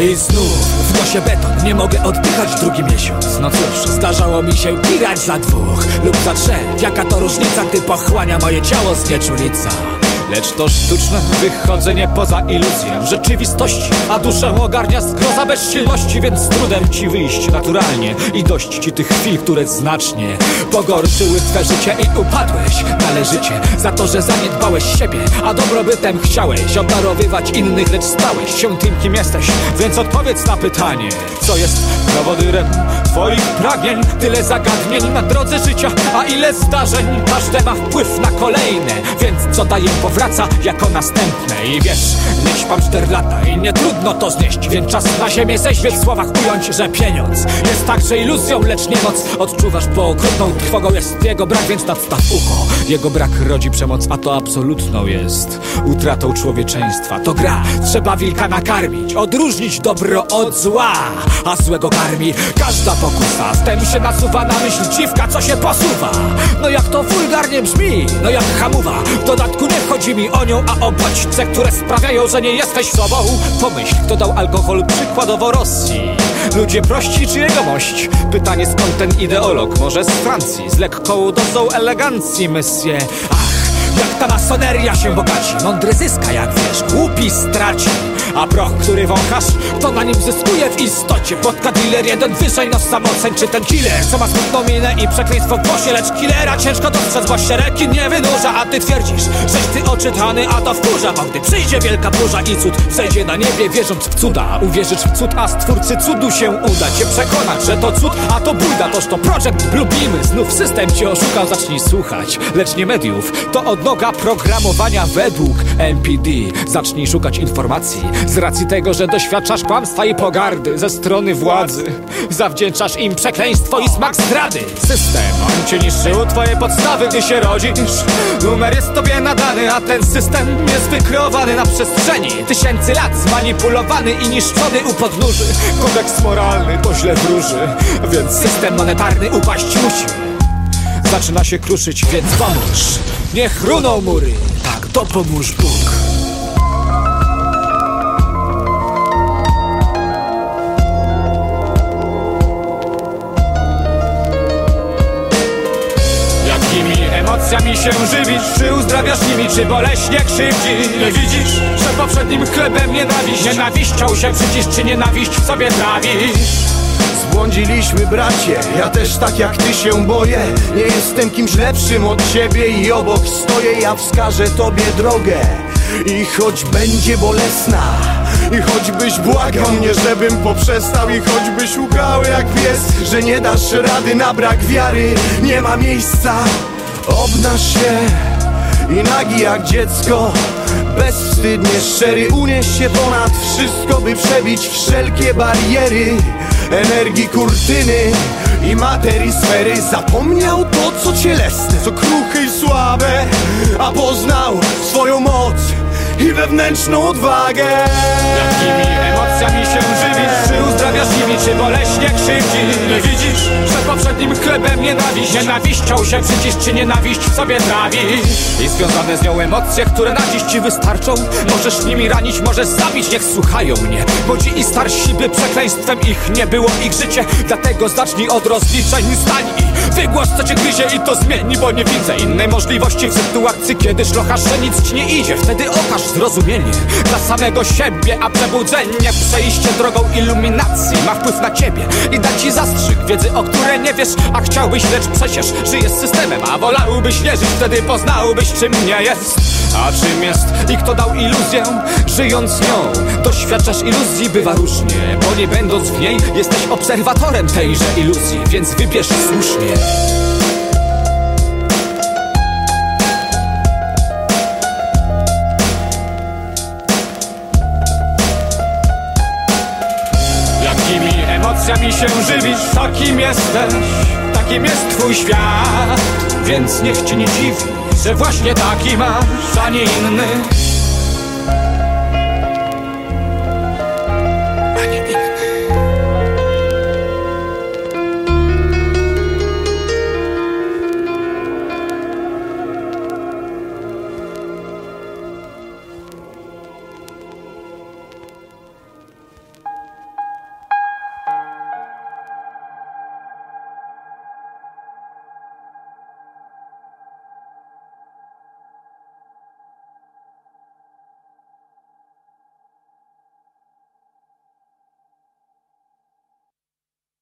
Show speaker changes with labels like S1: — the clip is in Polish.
S1: I znów w nosie beton, nie mogę oddychać drugi miesiąc. No cóż, zdarzało mi się pirać za dwóch lub za trzech. Jaka to różnica, gdy pochłania moje ciało znieczulica Lecz to sztuczne wychodzenie poza iluzję rzeczywistości A duszę ogarnia zgroza bezsilności Więc trudem ci wyjść naturalnie I dość ci tych chwil, które znacznie Pogorszyły twe życie i upadłeś Należycie za to, że zaniedbałeś siebie A dobrobytem chciałeś obdarowywać innych Lecz stałeś się tym, kim jesteś. Więc odpowiedz na pytanie Co jest prowodyrem twoich pragnień. Tyle zagadnień na drodze życia A ile zdarzeń. Każde ma wpływ na kolejne Więc co daje powraca jako następne. I wiesz, nie śpam cztery lata I nie trudno to znieść Więc czas na ziemię zeźwie w słowach ująć, że pieniądz Jest także iluzją, lecz nie moc. Odczuwasz, bo okrutną trwogą jest jego brak Więc nadstaw ucho. Jego brak rodzi przemoc, a to absolutną jest Utratą człowieczeństwa. To gra, trzeba wilka nakarmić Odróżnić dobro od zła A złego karmi każda pokusa Wtem się nasuwa na myśl dziwka, co się posuwa. No jak to wulgarnie brzmi No jak hamuwa. W dodatku nie chodzi mi o nią, a o bodźce Które sprawiają, że nie jesteś sobą. Pomyśl, kto dał alkohol przykładowo Rosji. Ludzie prości czy jegomość? Pytanie skąd ten ideolog? Może z Francji. Z lekką dozą elegancji, monsieur Ach, jak masoneria się bogaci. Mądry zyska, jak wiesz, głupi straci. A proch, który wąchasz, to na nim zyskuje w istocie. Podka dealer jeden wyżej, no samoceń czy ten killer? Co ma smutną minę i przekleństwo w głosie Lecz killera ciężko dostrzec, bo się rekin nie wynurza A ty twierdzisz, żeś ty oczytany, a to wkurza. Bo gdy przyjdzie wielka burza i cud Zejdzie na niebie wierząc w cuda. Uwierzysz w cud, a stwórcy cudu się uda Cię przekonać, że to cud, a to bójda. Toż to projekt lubimy, znów system cię oszukał Zacznij słuchać, lecz nie mediów To odnoga programowania według MPD Zacznij szukać informacji Z racji tego, że doświadczasz kłamstwa i pogardy Ze strony władzy. Zawdzięczasz im przekleństwo i smak zdrady. System, on cię niszczył twoje podstawy, gdy się rodzisz. Numer jest tobie nadany, a ten system jest wykreowany na przestrzeni. Tysięcy lat zmanipulowany i niszczony u podnóży. Kodeks moralny to źle wróży Więc system monetarny upaść musi Zaczyna się kruszyć, więc pomóż Niech runą mury, tak dopomóż Bóg Jakimi emocjami się żywisz? Czy uzdrawiasz nimi, czy boleśnie krzywdzisz? Nie widzisz, że poprzednim chlebem nienawiść Nienawiścią się przycisz, czy nienawiść w sobie trawisz?
S2: Zbłądziliśmy bracie, ja też tak jak ty się boję. Nie jestem kimś lepszym od ciebie i obok stoję. Ja wskażę tobie drogę. I choć będzie bolesna I choćbyś błagał mnie, żebym poprzestał I choćbyś łkał jak pies Że nie dasz rady na brak wiary Nie ma miejsca. Obnaż się i nagi jak dziecko. Bezwstydnie szczery Unieś się ponad wszystko, by przebić wszelkie bariery Energii kurtyny i materii sfery. Zapomniał to, co cielesne, co kruche i słabe A poznał swoją moc i wewnętrzną odwagę
S1: Jakimi emocjami się żywisz? Czy uzdrawiasz nimi, czy boleśnie krzywdzisz? Nie widzisz, że poprzednim chlebem nienawiść Nienawiścią się przycisz, czy nienawiść w sobie trawisz? I związane z nią emocje, które na dziś ci wystarczą Możesz nimi ranić, możesz zabić, niech słuchają mnie Bo ci i starsi by przekleństwem ich nie było ich życie Dlatego zacznij od rozliczeń, stań i wygłos co cię gryzie i to zmieni Bo nie widzę innej możliwości w sytuacji, kiedy szlochasz, że nic ci nie idzie Wtedy okaż zrozumienie dla samego siebie A przebudzenie, przejście drogą iluminacji Ma wpływ na ciebie i da ci zastrzyk Wiedzy, o której nie wiesz, a chciałbyś Lecz przecież żyjesz systemem, a wolałbyś wierzyć Wtedy poznałbyś, czym nie jest A czym jest i kto dał iluzję. Żyjąc nią, doświadczasz iluzji Bywa różnie, bo nie będąc w niej Jesteś obserwatorem tejże iluzji Więc wybierz słusznie Emocjami się żywisz, takim jesteś Takim jest twój świat. Więc niech cię nie dziwi, że właśnie taki masz, a nie inny